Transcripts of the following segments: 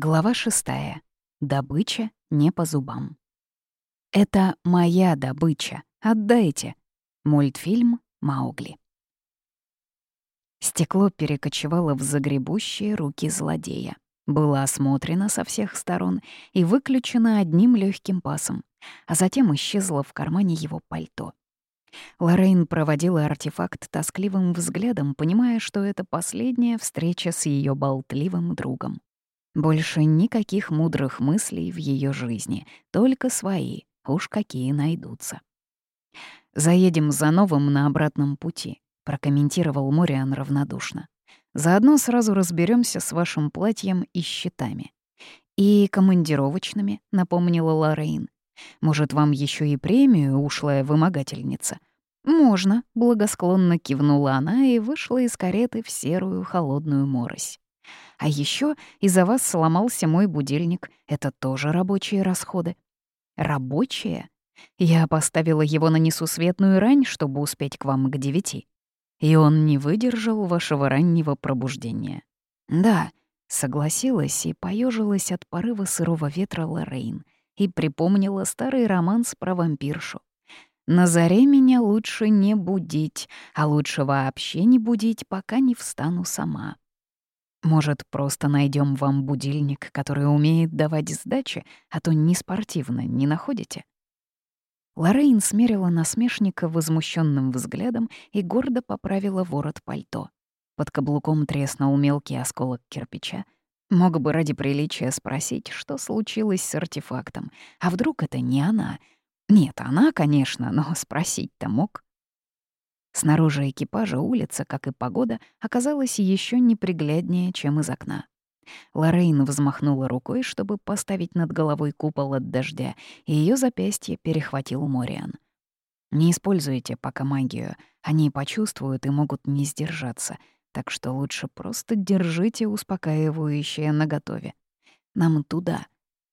Глава шестая. Добыча не по зубам. «Это моя добыча. Отдайте». Мультфильм «Маугли». Стекло перекочевало в загребущие руки злодея. Было осмотрено со всех сторон и выключено одним легким пасом, а затем исчезло в кармане его пальто. Лоррейн проводила артефакт тоскливым взглядом, понимая, что это последняя встреча с ее болтливым другом. Больше никаких мудрых мыслей в ее жизни, только свои, уж какие найдутся. «Заедем за новым на обратном пути», — прокомментировал Мориан равнодушно. «Заодно сразу разберемся с вашим платьем и счетами». «И командировочными», — напомнила Лоррейн. «Может, вам еще и премию, ушлая вымогательница?» «Можно», — благосклонно кивнула она и вышла из кареты в серую холодную морось. «А еще из-за вас сломался мой будильник. Это тоже рабочие расходы». «Рабочие?» Я поставила его на несусветную рань, чтобы успеть к вам к девяти. И он не выдержал вашего раннего пробуждения. Да, согласилась и поежилась от порыва сырого ветра Лоррейн и припомнила старый романс про вампиршу. На заре меня лучше не будить, а лучше вообще не будить, пока не встану сама. Может, просто найдем вам будильник, который умеет давать сдачи, а то не спортивно, не находите? Лоррейн смерила насмешника возмущенным взглядом и гордо поправила ворот пальто. Под каблуком треснул мелкий осколок кирпича. Мог бы ради приличия спросить, что случилось с артефактом. А вдруг это не она — нет, она, конечно, но спросить-то мог. Снаружи экипажа улица, как и погода, оказалась еще непригляднее, чем из окна. Лоррейн взмахнула рукой, чтобы поставить над головой купол от дождя, и ее запястье перехватил Мориан. «Не используйте пока магию, они почувствуют и могут не сдержаться, так что лучше просто держите успокаивающее наготове. Нам туда».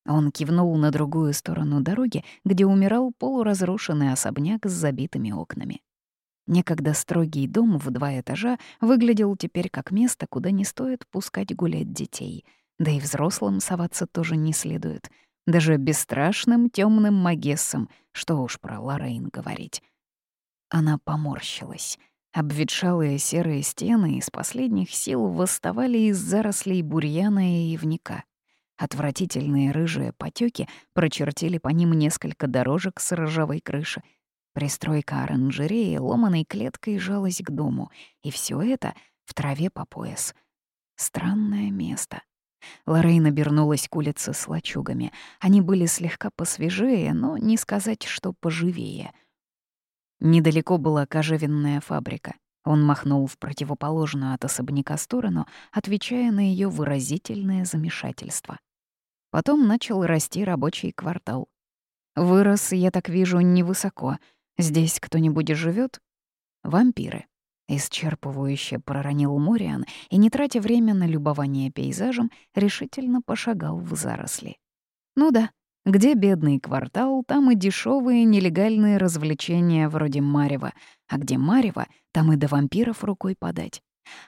Он кивнул на другую сторону дороги, где умирал полуразрушенный особняк с забитыми окнами. Некогда строгий дом в два этажа выглядел теперь как место, куда не стоит пускать гулять детей. Да и взрослым соваться тоже не следует. Даже бесстрашным темным магессам, что уж про Лоррейн говорить. Она поморщилась. Обветшалые серые стены из последних сил восставали из зарослей бурьяна и ивника. Отвратительные рыжие потеки прочертили по ним несколько дорожек с ржавой крыши. Пристройка оранжереи ломаной клеткой жалась к дому, и все это в траве по пояс. Странное место. Лоррейн обернулась к улице с лачугами. Они были слегка посвежее, но не сказать, что поживее. Недалеко была кожевенная фабрика. Он махнул в противоположную от особняка сторону, отвечая на ее выразительное замешательство. Потом начал расти рабочий квартал. Вырос, я так вижу, невысоко. Здесь кто-нибудь живет? Вампиры. Исчерпывающе проронил Мориан и, не тратя время на любование пейзажем, решительно пошагал в заросли. Ну да, где бедный квартал, там и дешевые нелегальные развлечения вроде Марева, а где Марева, там и до вампиров рукой подать.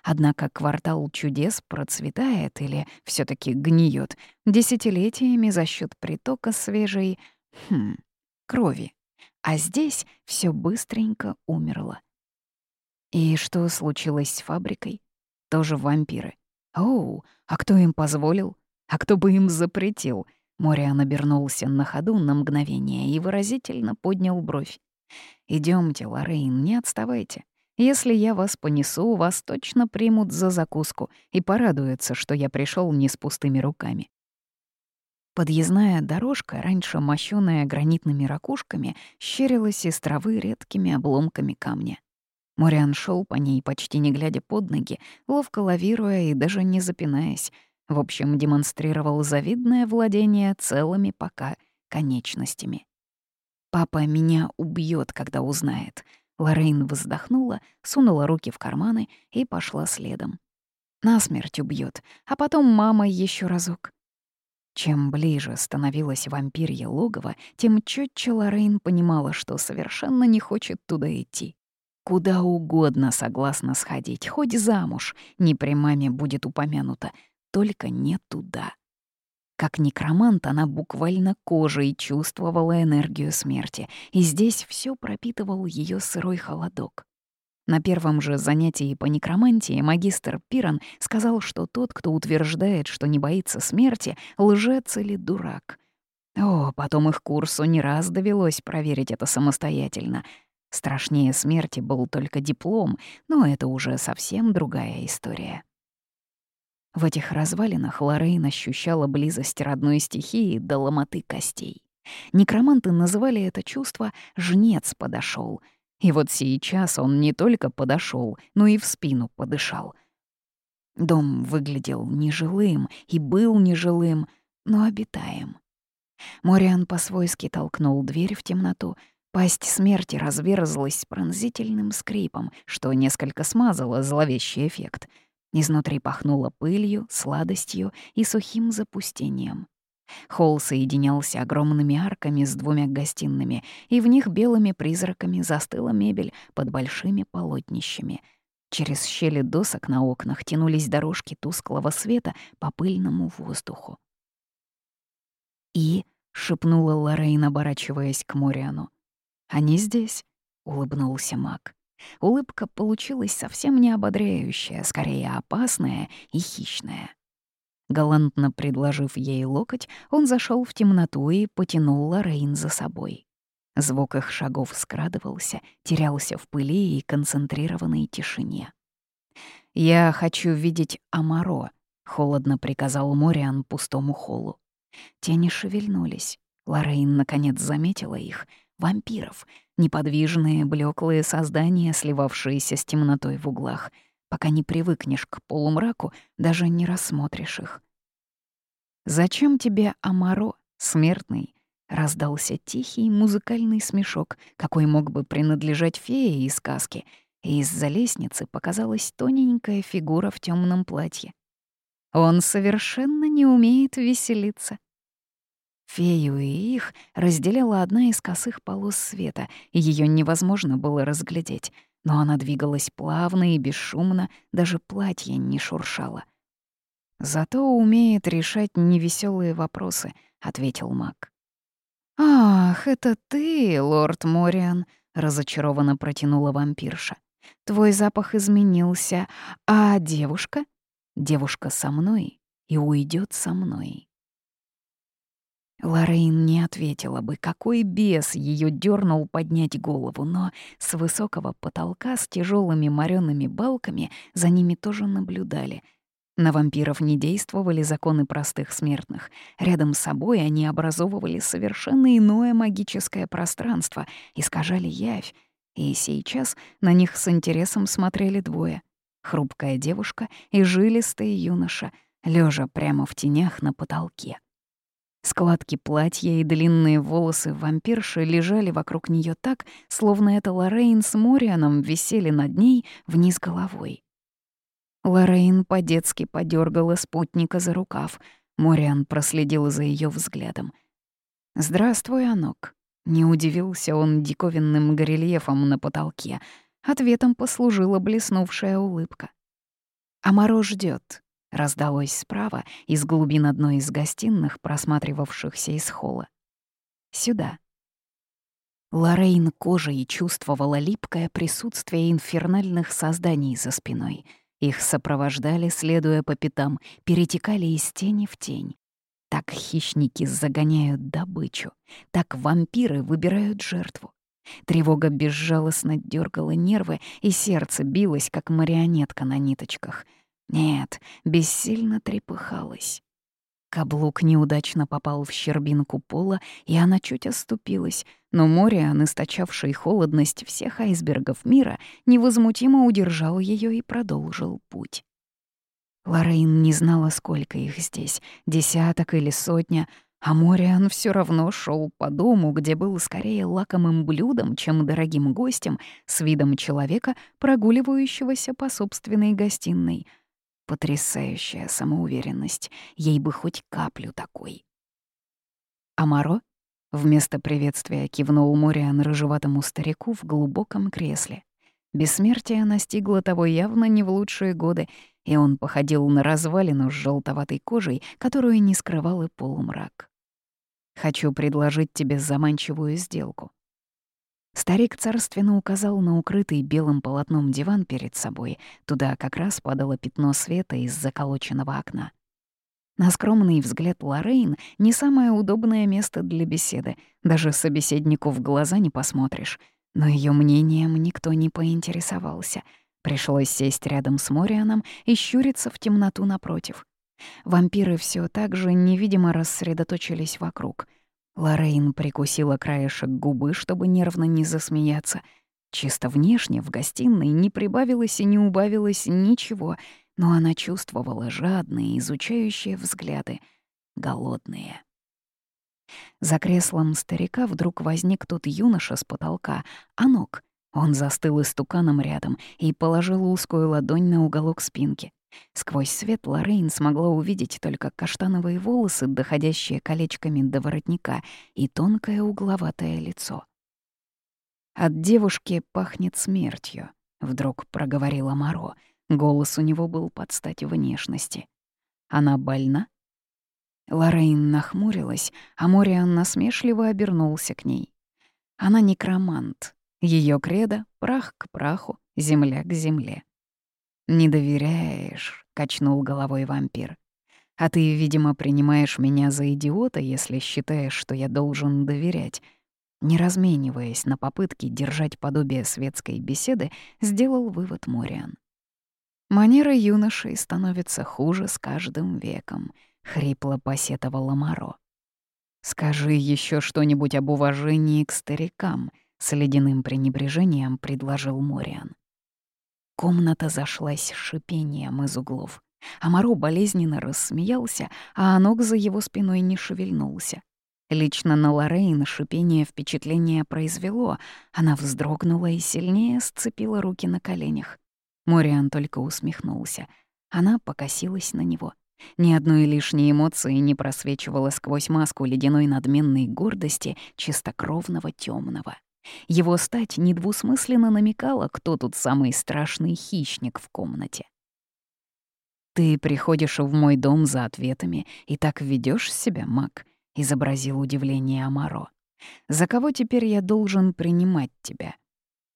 Однако квартал чудес процветает или все таки гниет десятилетиями за счет притока свежей хм, крови. А здесь все быстренько умерло. И что случилось с фабрикой? Тоже вампиры. Оу, а кто им позволил? А кто бы им запретил? Мориан обернулся на ходу на мгновение и выразительно поднял бровь. Идемте, Лоррейн, не отставайте. Если я вас понесу, вас точно примут за закуску и порадуются, что я пришел не с пустыми руками. Подъездная дорожка, раньше мощёная гранитными ракушками, щерилась из травы редкими обломками камня. Мориан шел по ней, почти не глядя под ноги, ловко лавируя и даже не запинаясь. В общем, демонстрировал завидное владение целыми пока конечностями. «Папа меня убьет, когда узнает», Лоррейн вздохнула, сунула руки в карманы и пошла следом. Насмерть убьет, а потом мама еще разок. Чем ближе становилась вампирье логово, тем четче Лоррейн понимала, что совершенно не хочет туда идти. Куда угодно согласна сходить, хоть замуж, не при маме будет упомянуто, только не туда. Как некромант она буквально кожей чувствовала энергию смерти, и здесь все пропитывал ее сырой холодок. На первом же занятии по некромантии магистр Пиран сказал, что тот, кто утверждает, что не боится смерти, лжец или дурак. О, потом их курсу не раз довелось проверить это самостоятельно. Страшнее смерти был только диплом, но это уже совсем другая история. В этих развалинах Лоррейн ощущала близость родной стихии до ломоты костей. Некроманты называли это чувство «жнец подошел. И вот сейчас он не только подошел, но и в спину подышал. Дом выглядел нежилым и был нежилым, но обитаем. Мориан по-свойски толкнул дверь в темноту, Пасть смерти разверзлась пронзительным скрипом, что несколько смазало зловещий эффект — Изнутри пахнуло пылью, сладостью и сухим запустением. Холл соединялся огромными арками с двумя гостиными, и в них белыми призраками застыла мебель под большими полотнищами. Через щели досок на окнах тянулись дорожки тусклого света по пыльному воздуху. «И?» — шепнула Лоррейн, оборачиваясь к Мориану. «Они здесь?» — улыбнулся маг. Улыбка получилась совсем не ободряющая, скорее опасная и хищная. Галантно предложив ей локоть, он зашел в темноту и потянул Лорейн за собой. Звук их шагов скрадывался, терялся в пыли и концентрированной тишине. «Я хочу видеть Амаро», — холодно приказал Мориан пустому холлу. Тени шевельнулись. Лорейн наконец заметила их — вампиров, неподвижные, блеклые создания, сливавшиеся с темнотой в углах. Пока не привыкнешь к полумраку, даже не рассмотришь их. «Зачем тебе Амаро, смертный?» — раздался тихий музыкальный смешок, какой мог бы принадлежать фее из сказки, и из-за лестницы показалась тоненькая фигура в темном платье. «Он совершенно не умеет веселиться». Фею и их разделяла одна из косых полос света, и ее невозможно было разглядеть, но она двигалась плавно и бесшумно, даже платье не шуршало. «Зато умеет решать невеселые вопросы», — ответил маг. «Ах, это ты, лорд Мориан», — разочарованно протянула вампирша. «Твой запах изменился, а девушка?» «Девушка со мной и уйдет со мной». Лорейн не ответила бы, какой бес ее дернул поднять голову, но с высокого потолка с тяжелыми моренными балками за ними тоже наблюдали. На вампиров не действовали законы простых смертных. Рядом с собой они образовывали совершенно иное магическое пространство, искажали явь. И сейчас на них с интересом смотрели двое — хрупкая девушка и жилистый юноша, лежа прямо в тенях на потолке. Складки платья и длинные волосы вампирши лежали вокруг нее так, словно это Лоррейн с Морианом висели над ней вниз головой. Лоррейн по-детски подергала спутника за рукав. Мориан проследил за ее взглядом. «Здравствуй, Анок». Не удивился он диковинным горельефом на потолке. Ответом послужила блеснувшая улыбка. «Амаро ждет. — раздалось справа из глубин одной из гостиных, просматривавшихся из холла. «Сюда». Лорейн кожей чувствовала липкое присутствие инфернальных созданий за спиной. Их сопровождали, следуя по пятам, перетекали из тени в тень. Так хищники загоняют добычу, так вампиры выбирают жертву. Тревога безжалостно дергала нервы, и сердце билось, как марионетка на ниточках — нет, бессильно трепыхалась. Каблук неудачно попал в щербинку пола, и она чуть оступилась, но Мориан, источавший холодность всех айсбергов мира, невозмутимо удержал ее и продолжил путь. Лорейн не знала, сколько их здесь, десяток или сотня, а Мориан все равно шел по дому, где был скорее лакомым блюдом, чем дорогим гостем, с видом человека, прогуливающегося по собственной гостиной — Потрясающая самоуверенность. Ей бы хоть каплю такой. «Амаро?» — вместо приветствия кивнул Мориан рыжеватому старику в глубоком кресле. Бессмертие настигло того явно не в лучшие годы, и он походил на развалину с желтоватой кожей, которую не скрывал и полумрак. «Хочу предложить тебе заманчивую сделку». Старик царственно указал на укрытый белым полотном диван перед собой. Туда как раз падало пятно света из заколоченного окна. На скромный взгляд Лоррейн не самое удобное место для беседы. Даже собеседнику в глаза не посмотришь. Но ее мнением никто не поинтересовался. Пришлось сесть рядом с Морианом и щуриться в темноту напротив. Вампиры все так же невидимо рассредоточились вокруг. Лоррейн прикусила краешек губы, чтобы нервно не засмеяться. Чисто внешне в гостиной не прибавилось и не убавилось ничего, но она чувствовала жадные, изучающие взгляды, голодные. За креслом старика вдруг возник тот юноша с потолка, Анок. Он застыл истуканом рядом и положил узкую ладонь на уголок спинки. Сквозь свет Лоррейн смогла увидеть только каштановые волосы, доходящие колечками до воротника, и тонкое угловатое лицо. «От девушки пахнет смертью», — вдруг проговорила Моро. Голос у него был под стать внешности. «Она больна?» Лоррейн нахмурилась, а Мориан насмешливо обернулся к ней. Она некромант. Ее кредо — прах к праху, земля к земле. «Не доверяешь», — качнул головой вампир. «А ты, видимо, принимаешь меня за идиота, если считаешь, что я должен доверять». Не размениваясь на попытки держать подобие светской беседы, сделал вывод Мориан. Манера юношей становится хуже с каждым веком, хрипло посетовала Маро. Скажи еще что-нибудь об уважении к старикам, с ледяным пренебрежением предложил Мориан. Комната зашлась шипением из углов. Амаро болезненно рассмеялся, а Анок за его спиной не шевельнулся. Лично на Лоррейн шипение впечатление произвело. Она вздрогнула и сильнее сцепила руки на коленях. Мориан только усмехнулся. Она покосилась на него. Ни одной лишней эмоции не просвечивала сквозь маску ледяной надменной гордости чистокровного темного. Его стать недвусмысленно намекала, кто тут самый страшный хищник в комнате. «Ты приходишь в мой дом за ответами и так ведешь себя, маг», — изобразил удивление Амаро. «За кого теперь я должен принимать тебя?»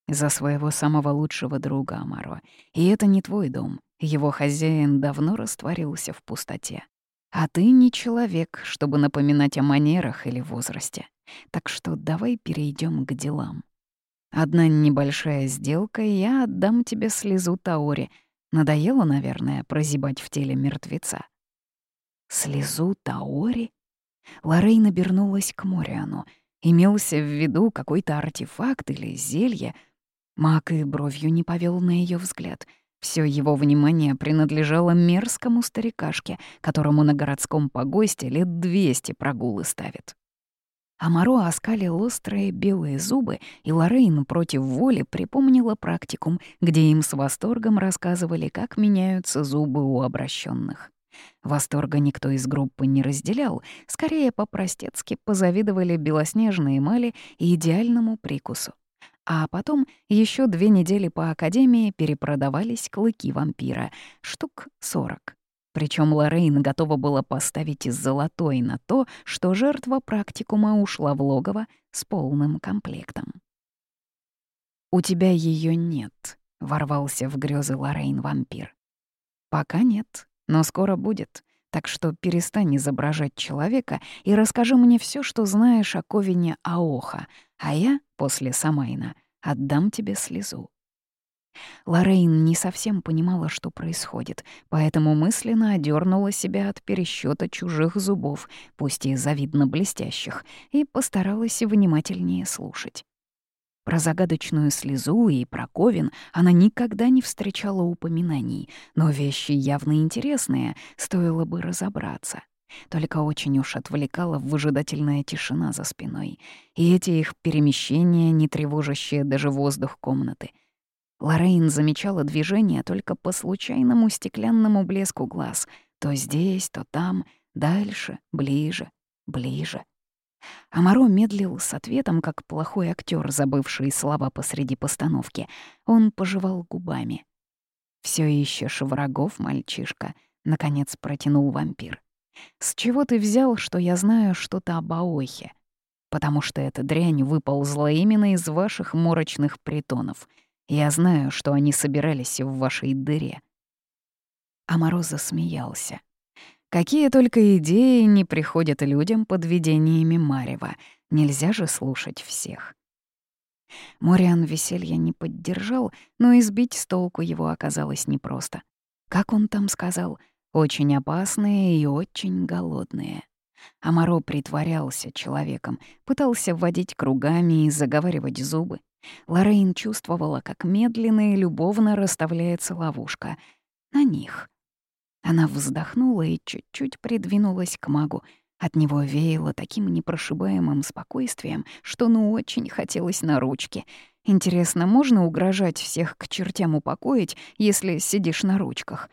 «За своего самого лучшего друга, Амаро. И это не твой дом. Его хозяин давно растворился в пустоте. А ты не человек, чтобы напоминать о манерах или возрасте. Так что давай перейдем к делам. Одна небольшая сделка, и я отдам тебе слезу Таори. Надоело, наверное, прозябать в теле мертвеца. Слезу Таори? Лоррейн обернулась к Мориану. Имелся в виду какой-то артефакт или зелье. Мак и бровью не повел на ее взгляд — все его внимание принадлежало мерзкому старикашке, которому на городском погосте лет двести прогулы ставит. Амаро оскалил острые белые зубы, и Лоррейн против воли припомнила практикум, где им с восторгом рассказывали, как меняются зубы у обращенных. Восторга никто из группы не разделял, скорее по-простецки позавидовали белоснежной эмали и идеальному прикусу. А потом еще две недели по Академии перепродавались клыки вампира, штук сорок. Причем Лоррейн готова была поставить из золотой на то, что жертва практикума ушла в логово с полным комплектом. «У тебя ее нет», — ворвался в грезы Лоррейн вампир. «Пока нет, но скоро будет, так что перестань изображать человека и расскажи мне все, что знаешь о Ковине Аоха, а я, после Самайна, отдам тебе слезу». Лоррейн не совсем понимала, что происходит, поэтому мысленно одернула себя от пересчета чужих зубов, пусть и завидно блестящих, и постаралась внимательнее слушать. Про загадочную слезу и про Ковин она никогда не встречала упоминаний, но вещи явно интересные, стоило бы разобраться. Только очень уж отвлекала выжидательная тишина за спиной, и эти их перемещения, не тревожащие даже воздух комнаты — Лоррейн замечала движение только по случайному стеклянному блеску глаз. То здесь, то там, дальше, ближе, ближе. Амаро медлил с ответом, как плохой актер, забывший слова посреди постановки. Он пожевал губами. Все ищешь врагов, мальчишка», — наконец протянул вампир. «С чего ты взял, что я знаю что-то об Аохе? Потому что эта дрянь выползла именно из ваших морочных притонов. Я знаю, что они собирались в вашей дыре». А Мороз засмеялся. Какие только идеи не приходят людям под видениями Марева. Нельзя же слушать всех. Мориан веселья не поддержал, но избить с толку его оказалось непросто. Как он там сказал, очень опасные и очень голодные. Амаро притворялся человеком, пытался вводить кругами и заговаривать зубы. Лорейн чувствовала, как медленно и любовно расставляется ловушка. На них. Она вздохнула и чуть-чуть придвинулась к магу. От него веяло таким непрошибаемым спокойствием, что ну очень хотелось на ручки. Интересно, можно угрожать всех к чертям упокоить, если сидишь на ручках?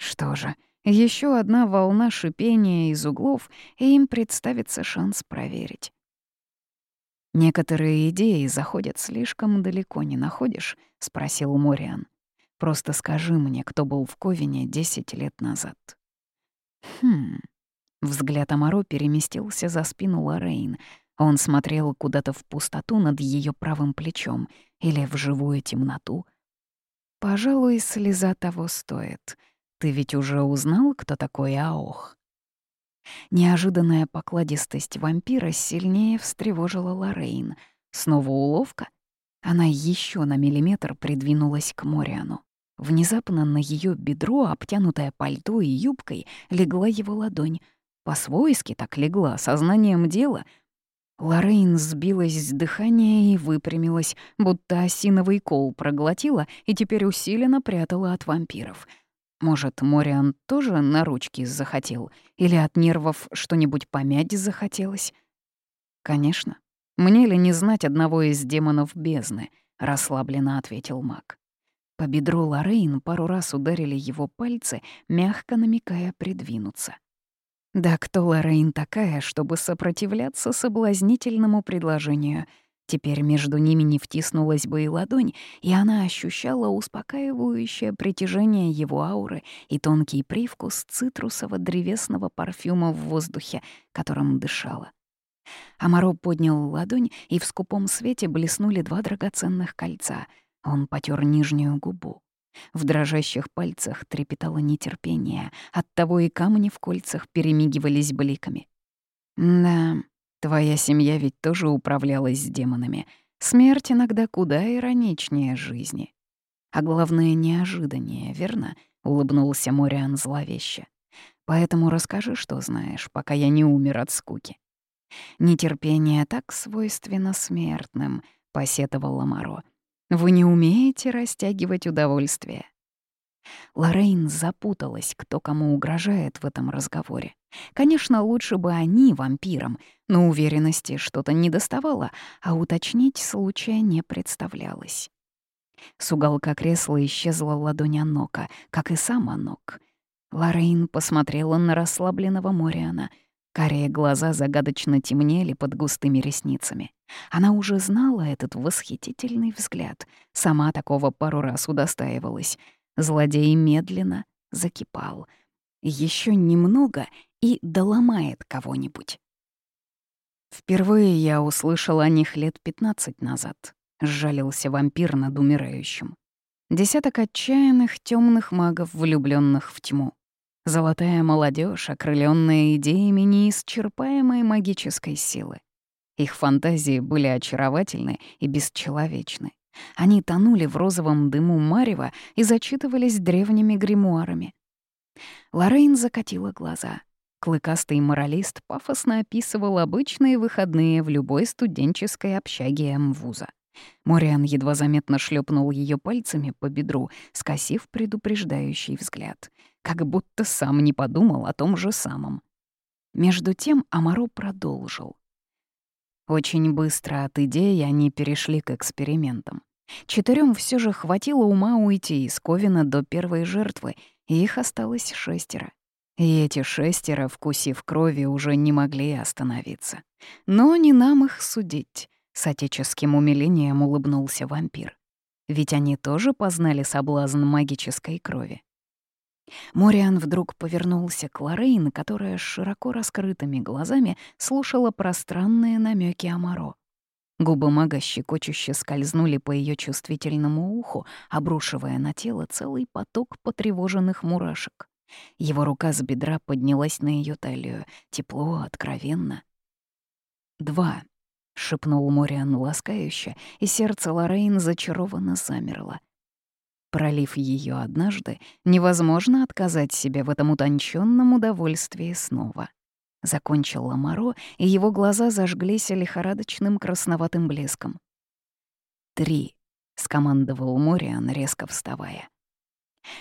Что же, еще одна волна шипения из углов, и им представится шанс проверить. «Некоторые идеи заходят слишком далеко, не находишь?» — спросил Мориан. Просто скажи мне, кто был в Ковине 10 лет назад». «Хм...» Взгляд Амаро переместился за спину Лоррейн. Он смотрел куда-то в пустоту над ее правым плечом или в живую темноту. «Пожалуй, слеза того стоит. Ты ведь уже узнал, кто такой Аох?» Неожиданная покладистость вампира сильнее встревожила Лоррейн. Снова уловка? Она еще на миллиметр придвинулась к Мориану. Внезапно на ее бедро, обтянутая пальто и юбкой, легла его ладонь. По-свойски так легла, сознанием дела. Лоррейн сбилась с дыхания и выпрямилась, будто осиновый кол проглотила и теперь усиленно прятала от вампиров. Может, Мориан тоже на ручки захотел? Или от нервов что-нибудь помять захотелось? Конечно. Мне ли не знать одного из демонов бездны? Расслабленно ответил маг. По бедру Лоррейн пару раз ударили его пальцы, мягко намекая придвинуться. Да кто Лоррейн такая, чтобы сопротивляться соблазнительному предложению? Теперь между ними не втиснулась бы и ладонь, и она ощущала успокаивающее притяжение его ауры и тонкий привкус цитрусово-древесного парфюма в воздухе, которым дышала. Амаро поднял ладонь, и в скупом свете блеснули два драгоценных кольца — он потер нижнюю губу. В дрожащих пальцах трепетало нетерпение, оттого и камни в кольцах перемигивались бликами. «Да, твоя семья ведь тоже управлялась с демонами. Смерть иногда куда ироничнее жизни. А главное, неожиданнее, верно?» — улыбнулся Мориан зловеще. «Поэтому расскажи, что знаешь, пока я не умер от скуки». «Нетерпение так свойственно смертным», — посетовал Ламаро. Вы не умеете растягивать удовольствие. Лоррейн запуталась, кто кому угрожает в этом разговоре. Конечно, лучше бы они вампирам, но уверенности что-то не доставало, а уточнить случая не представлялось. С уголка кресла исчезла ладонь Анока, как и сам Анок. Лоррейн посмотрела на расслабленного Мориана — Карие глаза загадочно темнели под густыми ресницами. Она уже знала этот восхитительный взгляд. Сама такого пару раз удостаивалась. Злодей медленно закипал. Еще немного и доломает кого-нибудь. Впервые я услышал о них лет пятнадцать назад. Сжалился вампир над умирающим. Десяток отчаянных темных магов, влюбленных в тьму. Золотая молодежь, окрыленная идеями неисчерпаемой магической силы. Их фантазии были очаровательны и бесчеловечны. Они тонули в розовом дыму марева и зачитывались древними гримуарами. Лоррейн закатила глаза. Клыкастый моралист пафосно описывал обычные выходные в любой студенческой общаге М-вуза. Мориан едва заметно шлепнул ее пальцами по бедру, скосив предупреждающий взгляд, как будто сам не подумал о том же самом. Между тем Амаро продолжил. Очень быстро от идеи они перешли к экспериментам. Четырем все же хватило ума уйти из Ковина до первой жертвы, и их осталось шестеро. И эти шестеро, вкусив крови, уже не могли остановиться. Но не нам их судить. С отеческим умилением улыбнулся вампир. ведь они тоже познали соблазн магической крови. Мориан вдруг повернулся к Лорейн, которая с широко раскрытыми глазами слушала пространные намеки Амаро. Губы мага щекочуще скользнули по ее чувствительному уху, обрушивая на тело целый поток потревоженных мурашек. Его рука с бедра поднялась на ее талию, тепло, откровенно. «Два», — шепнул Мориан ласкающе, и сердце Лорейн зачарованно замерло. Пролив ее однажды, невозможно отказать себе в этом утонченном удовольствии снова. Закончил Ламаро, и его глаза зажглись лихорадочным красноватым блеском. «Три», — скомандовал Мориан, резко вставая.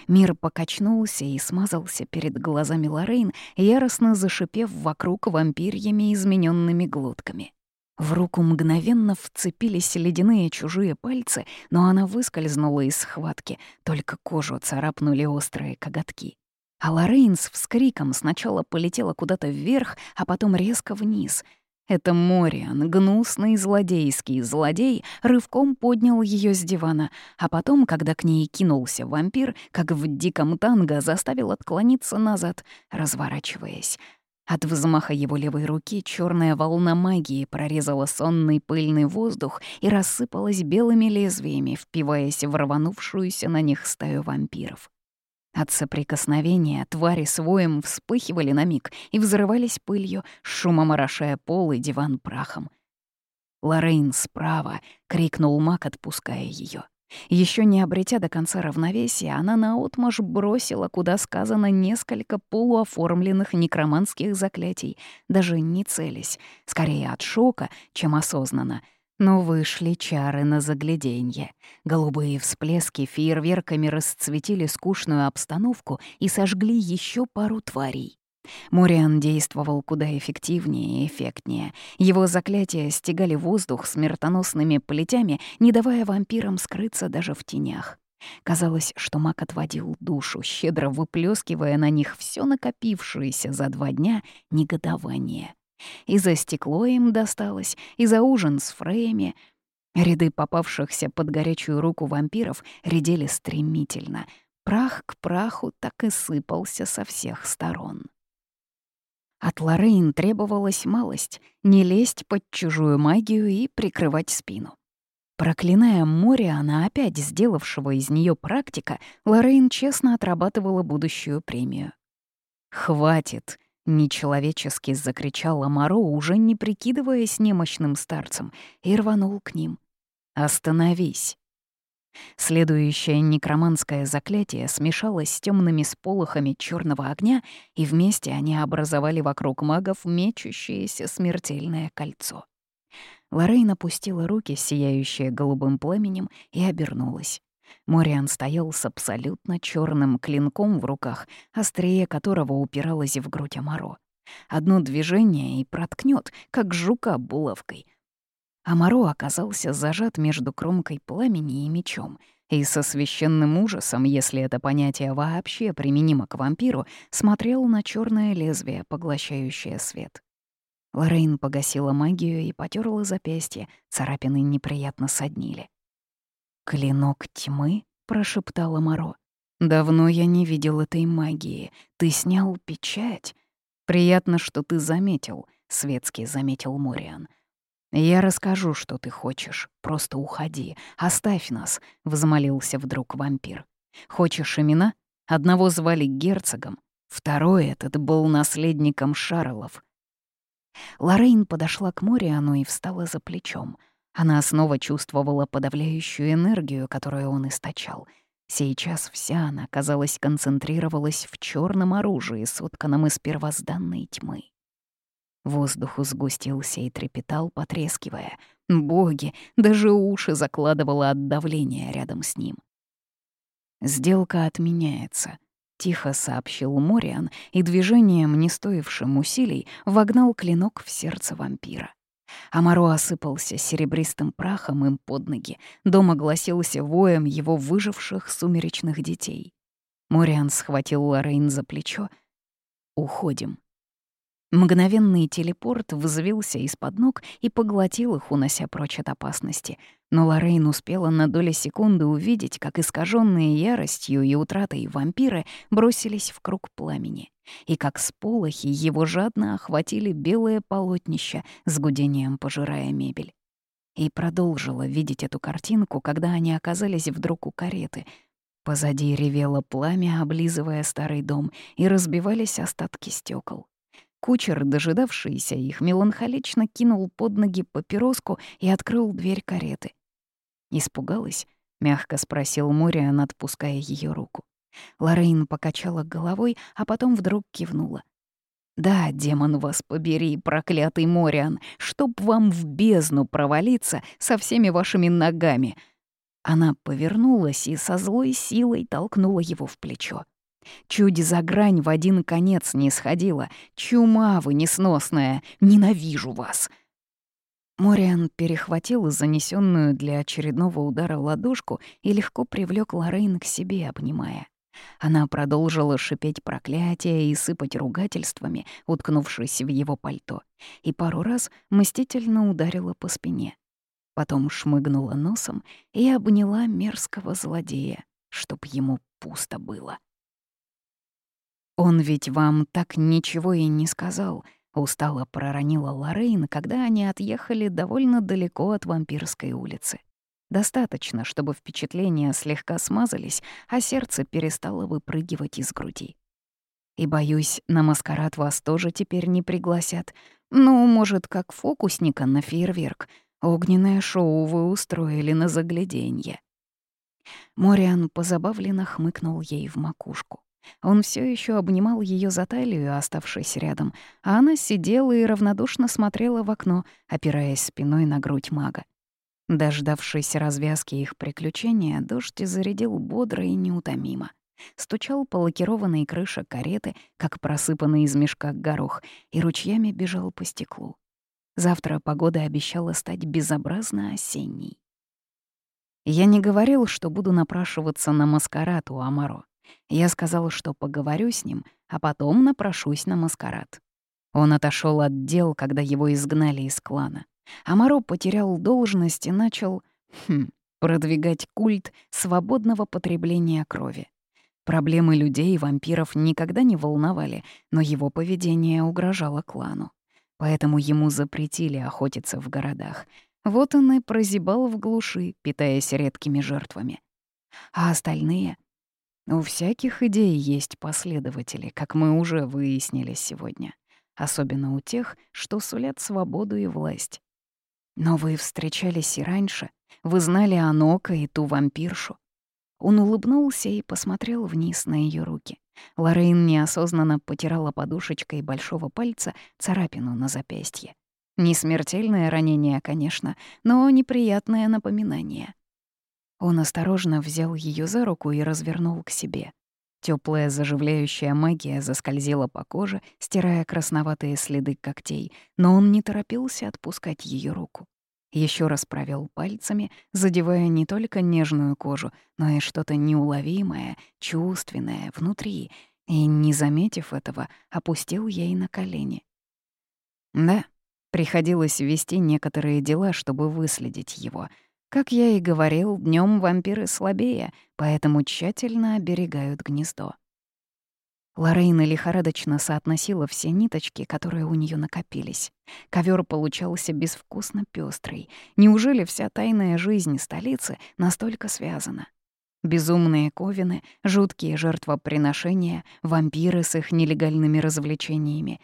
Мир покачнулся и смазался перед глазами Лорейн, яростно зашипев вокруг вампирьями измененными глотками. В руку мгновенно вцепились ледяные чужие пальцы, но она выскользнула из схватки, только кожу царапнули острые коготки. А Лорейн с вскриком сначала полетела куда-то вверх, а потом резко вниз. Это Мориан, гнусный злодейский злодей, рывком поднял ее с дивана, а потом, когда к ней кинулся вампир, как в диком танго, заставил отклониться назад, разворачиваясь — от взмаха его левой руки черная волна магии прорезала сонный пыльный воздух и рассыпалась белыми лезвиями, впиваясь в рванувшуюся на них стаю вампиров. От соприкосновения твари с воем вспыхивали на миг и взрывались пылью, шумом орошая пол и диван прахом. «Лоррейн справа!» — крикнул маг, отпуская ее. Еще не обретя до конца равновесия, она наотмашь бросила, куда сказано, несколько полуоформленных некроманских заклятий, даже не целясь, скорее от шока, чем осознанно. Но вышли чары на загляденье. Голубые всплески фейерверками расцветили скучную обстановку и сожгли еще пару тварей. Мориан действовал куда эффективнее и эффектнее. Его заклятия стегали воздух смертоносными плетями, не давая вампирам скрыться даже в тенях. Казалось, что маг отводил душу, щедро выплескивая на них все накопившееся за два дня негодование. И за стекло им досталось, и за ужин с Фреями. Ряды попавшихся под горячую руку вампиров редели стремительно. Прах к праху так и сыпался со всех сторон. От Лорейн требовалась малость — не лезть под чужую магию и прикрывать спину. Проклиная море, она опять сделавшего из нее практика, Лорейн честно отрабатывала будущую премию. «Хватит!» — нечеловечески закричал Амаро, уже не прикидываясь немощным старцем, и рванул к ним. «Остановись!» Следующее некроманское заклятие смешалось с темными сполохами черного огня, и вместе они образовали вокруг магов мечущееся смертельное кольцо. Лорейн опустила руки, сияющие голубым пламенем, и обернулась. Мориан стоял с абсолютно черным клинком в руках, острие которого упиралось в грудь Амаро. Одно движение и проткнет, как жука булавкой — Амаро оказался зажат между кромкой пламени и мечом, и со священным ужасом, если это понятие вообще применимо к вампиру, смотрел на черное лезвие, поглощающее свет. Лорейн погасила магию и потерла запястье, царапины неприятно соднили. «Клинок тьмы?» — прошептала Моро. «Давно я не видел этой магии. Ты снял печать?» «Приятно, что ты заметил», — светский заметил Мориан. «Я расскажу, что ты хочешь. Просто уходи. Оставь нас», — взмолился вдруг вампир. «Хочешь имена? Одного звали герцогом, второй этот был наследником Шарлов». Лорейн подошла к Мориану и встала за плечом. Она снова чувствовала подавляющую энергию, которую он источал. Сейчас вся она, казалось, концентрировалась в черном оружии, сотканном из первозданной тьмы. Воздух сгустился и трепетал, потрескивая. Боги, даже уши закладывало от давления рядом с ним. «Сделка отменяется», — тихо сообщил Мориан и движением, не стоившим усилий, вогнал клинок в сердце вампира. Амаро осыпался серебристым прахом им под ноги, дом огласился воем его выживших сумеречных детей. Мориан схватил Лорейн за плечо. «Уходим», Мгновенный телепорт взвился из-под ног и поглотил их, унося прочь от опасности. Но Лоррейн успела на доли секунды увидеть, как искаженные яростью и утратой вампиры бросились в круг пламени, и как сполохи его жадно охватили белое полотнище с гудением пожирая мебель. И продолжила видеть эту картинку, когда они оказались вдруг у кареты. Позади ревело пламя, облизывая старый дом, и разбивались остатки стекол. Кучер, дожидавшийся их, меланхолично кинул под ноги папироску и открыл дверь кареты. «Испугалась?» — мягко спросил Мориан, отпуская ее руку. Лорейн покачала головой, а потом вдруг кивнула. «Да, демон вас побери, проклятый Мориан, чтоб вам в бездну провалиться со всеми вашими ногами!» Она повернулась и со злой силой толкнула его в плечо. Чуть за грань в один конец не сходила. Чума вы несносная, ненавижу вас!» Мориан перехватил занесенную для очередного удара ладошку и легко привлек Лорейн к себе, обнимая. Она продолжила шипеть проклятия и сыпать ругательствами, уткнувшись в его пальто, и пару раз мстительно ударила по спине. Потом шмыгнула носом и обняла мерзкого злодея, чтоб ему пусто было. «Он ведь вам так ничего и не сказал», — устало проронила Лоррейн, когда они отъехали довольно далеко от вампирской улицы. Достаточно, чтобы впечатления слегка смазались, а сердце перестало выпрыгивать из груди. И, боюсь, на маскарад вас тоже теперь не пригласят. Ну, может, как фокусника на фейерверк. Огненное шоу вы устроили на загляденье. Мориан позабавленно хмыкнул ей в макушку. Он все еще обнимал ее за талию, оставшись рядом, а она сидела и равнодушно смотрела в окно, опираясь спиной на грудь мага. Дождавшись развязки их приключения, дождь зарядил бодро и неутомимо. Стучал по лакированной крыше кареты, как просыпанный из мешка горох, и ручьями бежал по стеклу. Завтра погода обещала стать безобразно осенней. Я не говорил, что буду напрашиваться на маскарад у Амаро. Я сказал, что поговорю с ним, а потом напрошусь на маскарад. Он отошел от дел, когда его изгнали из клана. Амаро потерял должность и начал хм, продвигать культ свободного потребления крови. Проблемы людей и вампиров никогда не волновали, но его поведение угрожало клану. Поэтому ему запретили охотиться в городах. Вот он и прозябал в глуши, питаясь редкими жертвами. А остальные у всяких идей есть последователи, как мы уже выяснили сегодня. Особенно у тех, что сулят свободу и власть. Но вы встречались и раньше. Вы знали Анока и ту вампиршу. Он улыбнулся и посмотрел вниз на ее руки. Лорейн неосознанно потирала подушечкой большого пальца царапину на запястье. Не смертельное ранение, конечно, но неприятное напоминание. Он осторожно взял ее за руку и развернул к себе. Теплая заживляющая магия заскользила по коже, стирая красноватые следы когтей, но он не торопился отпускать ее руку. Еще раз провел пальцами, задевая не только нежную кожу, но и что-то неуловимое, чувственное внутри, и, не заметив этого, опустил ей на колени. Да, приходилось вести некоторые дела, чтобы выследить его — как я и говорил, днем вампиры слабее, поэтому тщательно оберегают гнездо. Лорейна лихорадочно соотносила все ниточки, которые у нее накопились. Ковер получался безвкусно пестрый. Неужели вся тайная жизнь столицы настолько связана? Безумные ковины, жуткие жертвоприношения, вампиры с их нелегальными развлечениями.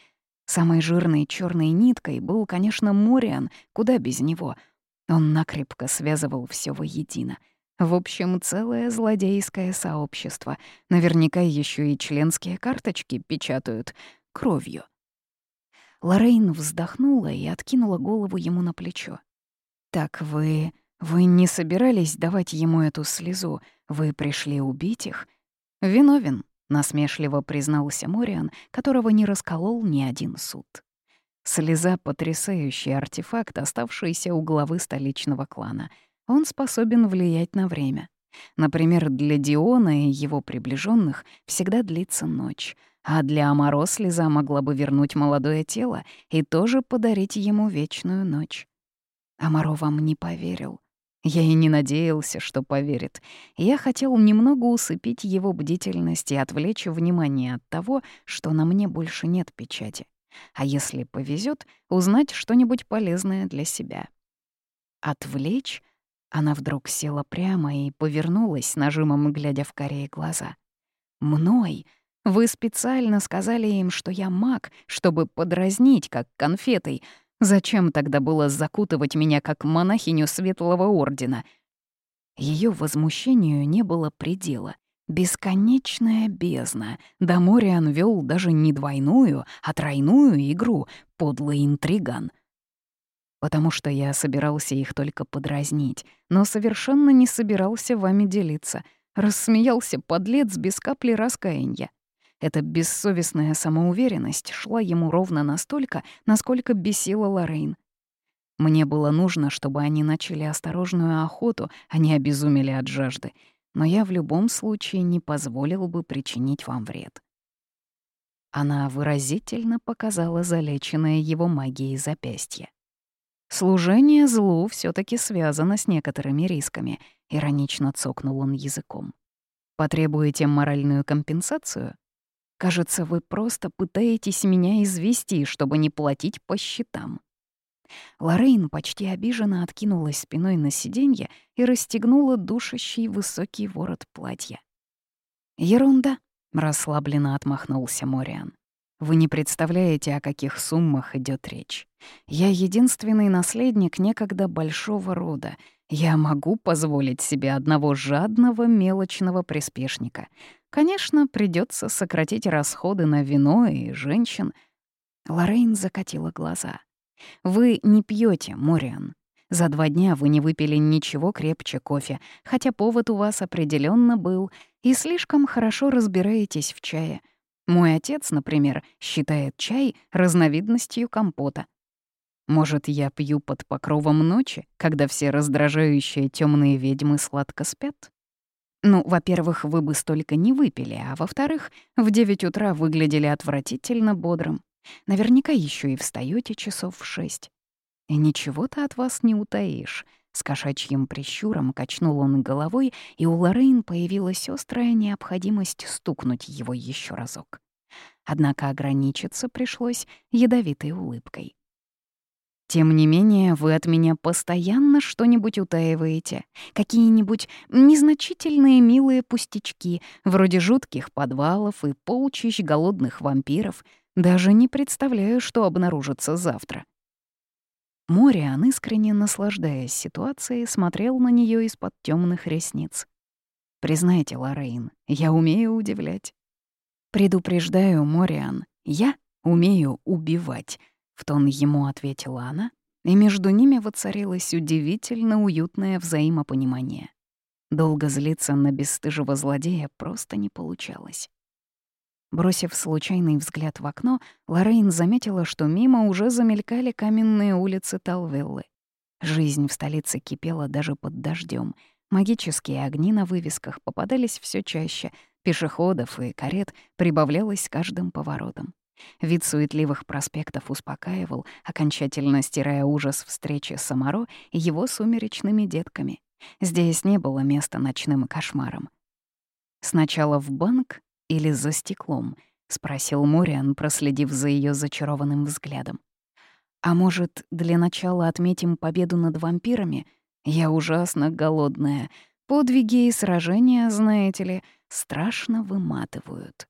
Самой жирной черной ниткой был, конечно, Мориан, куда без него — он накрепко связывал все воедино. В общем, целое злодейское сообщество. Наверняка еще и членские карточки печатают кровью. Лорейн вздохнула и откинула голову ему на плечо. «Так вы... вы не собирались давать ему эту слезу? Вы пришли убить их?» «Виновен», — насмешливо признался Мориан, которого не расколол ни один суд. Слеза — потрясающий артефакт, оставшийся у главы столичного клана. Он способен влиять на время. Например, для Диона и его приближенных всегда длится ночь, А для Амаро слеза могла бы вернуть молодое тело и тоже подарить ему вечную ночь. Амаро вам не поверил. Я и не надеялся, что поверит. Я хотел немного усыпить его бдительность и отвлечь внимание от того, что на мне больше нет печати. А если повезет, узнать что-нибудь полезное для себя. Отвлечь? Она вдруг села прямо и повернулась, нажимом глядя в корее глаза. «Мной? Вы специально сказали им, что я маг, чтобы подразнить, как конфетой, Зачем тогда было закутывать меня как монахиню Светлого Ордена? Ее возмущению не было предела. Бесконечная бездна. Да Мориан вел даже не двойную, а тройную игру, подлый интриган. Потому что я собирался их только подразнить, но совершенно не собирался вами делиться. Рассмеялся подлец без капли раскаяния. Эта бессовестная самоуверенность шла ему ровно настолько, насколько бесила Лоррейн. Мне было нужно, чтобы они начали осторожную охоту, а не обезумели от жажды, но я в любом случае не позволил бы причинить вам вред. Она выразительно показала залеченное его магией запястье. «Служение злу все таки связано с некоторыми рисками», — иронично цокнул он языком. «Потребуете моральную компенсацию?» Кажется, вы просто пытаетесь меня извести, чтобы не платить по счетам». Лорейн почти обиженно откинулась спиной на сиденье и расстегнула душащий высокий ворот платья. «Ерунда», — расслабленно отмахнулся Мориан. «Вы не представляете, о каких суммах идет речь. Я единственный наследник некогда большого рода. Я могу позволить себе одного жадного мелочного приспешника, Конечно, придется сократить расходы на вино и женщин. Лорейн закатила глаза. Вы не пьете, Мориан. За два дня вы не выпили ничего крепче кофе, хотя повод у вас определенно был, и слишком хорошо разбираетесь в чае. Мой отец, например, считает чай разновидностью компота. Может, я пью под покровом ночи, когда все раздражающие темные ведьмы сладко спят? Ну, во-первых, вы бы столько не выпили, а во-вторых, в 9 утра выглядели отвратительно бодрым. Наверняка еще и встаете часов в шесть. И ничего-то от вас не утаишь. С кошачьим прищуром качнул он головой, и у Лоррейн появилась острая необходимость стукнуть его еще разок. Однако ограничиться пришлось ядовитой улыбкой. Тем не менее, вы от меня постоянно что-нибудь утаиваете. Какие-нибудь незначительные милые пустячки, вроде жутких подвалов и полчищ голодных вампиров. Даже не представляю, что обнаружится завтра. Мориан, искренне наслаждаясь ситуацией, смотрел на нее из-под темных ресниц. «Признайте, Лоррейн, я умею удивлять». «Предупреждаю, Мориан, я умею убивать», в тон ему ответила она, и между ними воцарилось удивительно уютное взаимопонимание. Долго злиться на бесстыжего злодея просто не получалось. Бросив случайный взгляд в окно, Лоррейн заметила, что мимо уже замелькали каменные улицы Талвеллы. Жизнь в столице кипела даже под дождем. Магические огни на вывесках попадались все чаще, пешеходов и карет прибавлялось с каждым поворотом. Вид суетливых проспектов успокаивал, окончательно стирая ужас встречи с Самаро и его сумеречными детками. Здесь не было места ночным кошмарам. «Сначала в банк или за стеклом?» — спросил Мориан, проследив за ее зачарованным взглядом. «А может, для начала отметим победу над вампирами? Я ужасно голодная. Подвиги и сражения, знаете ли, страшно выматывают».